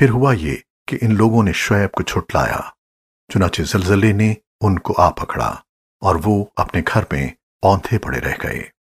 फिर हुआ ये कि इन लोगों ने शुएब को छुटलाया, चुनाचे जलजले ने उनको आ पकड़ा और वो अपने घर में औंधे पड़े रह गए।